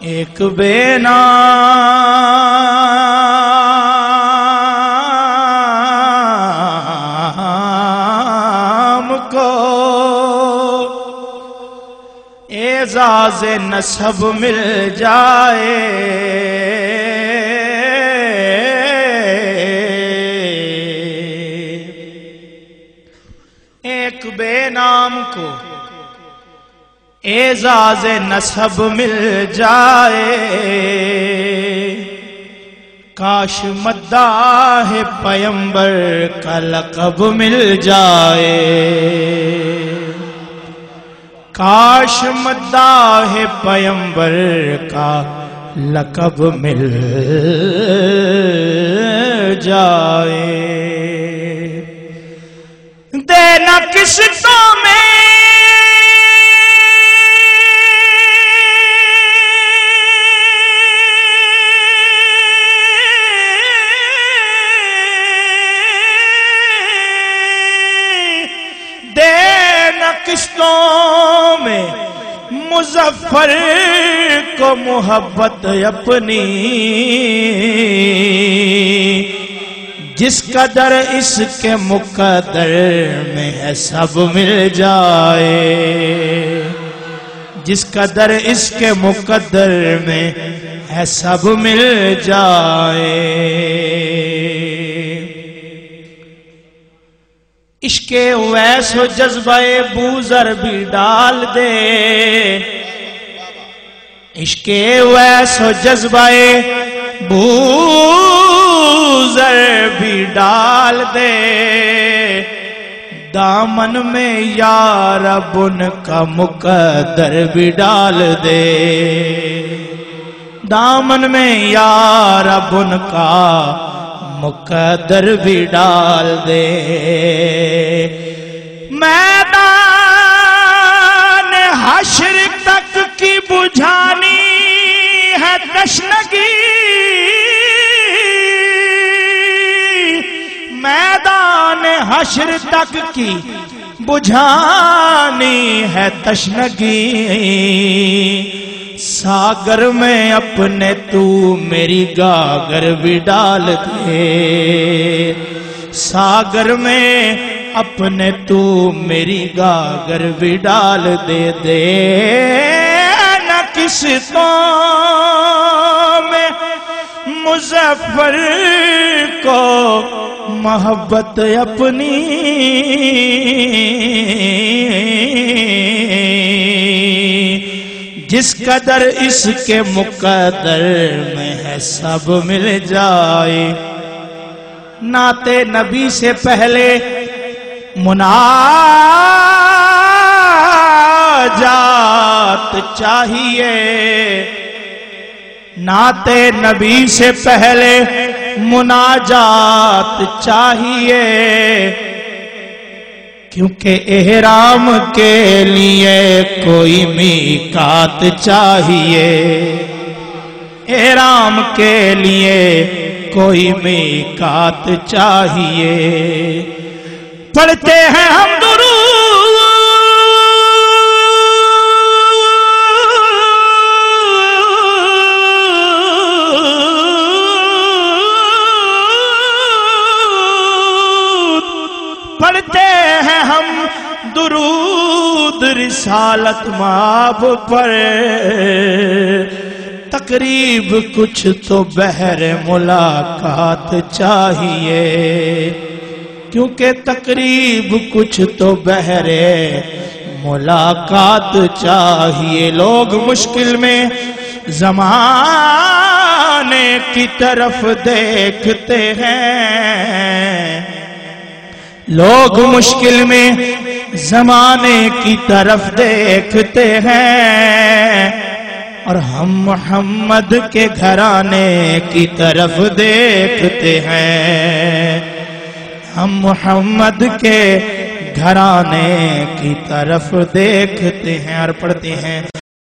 ایک بے نام کو اعزاز نصب مل جائے۔ اعزاز نصب مل جائے۔ کاش مداح پیمبر کا لقب مل جائے۔ کاش مداح پیمبر کا لقب مل جائے۔ دینا کس تو میں مظفر کو محبت اپنی، جس قدر اس کے مقدر میں ہے سب مل جائے، جس قدر اس کے مقدر میں ہے سب مل جائے۔ عشق ویس و جذبہ بوزر بھی ڈال دے۔ عشق ویس و جذبہ بوزر بھی ڈال دے۔ دامن میں یار بن کا مقدر بھی ڈال دے۔ دامن میں یار بن کا مقدر بھی ڈال دے میدان حشر تک کی بجھانی ہے تشنگی میدان حشر تک کی بجھانی ہے تشنگی ساگر میں اپنے تو میری گاگر بھی ڈال دے۔ ساگر میں اپنے تو میری گاگر بھی ڈال دے دے۔ نہ کس تو میں مظفر کو محبت اپنی جس قدر اس کے مقدر میں ہے سب مل جائے۔ ناتے نبی سے پہلے مناجات چاہیے۔ ناتے نبی سے پہلے مناجات چاہیے۔ کیونکہ احرام کے لیے کوئی میقات چاہیے۔ احرام کے لیے کوئی میقات چاہیے۔ پڑھتے ہیں ہم درود۔ پڑھتے ہیں ہم درود رسالت ماب پر۔ تقریب کچھ تو بہر ملاقات چاہیے۔ کیونکہ تقریب کچھ تو بہرے ملاقات چاہیے۔ لوگ مشکل میں زمانے کی طرف دیکھتے ہیں۔ لوگ مشکل میں زمانے کی طرف دیکھتے ہیں اور ہم محمد کے گھرانے کی طرف دیکھتے ہیں۔ ہم محمد کے گھرانے کی طرف دیکھتے ہیں اور پڑھتے ہیں۔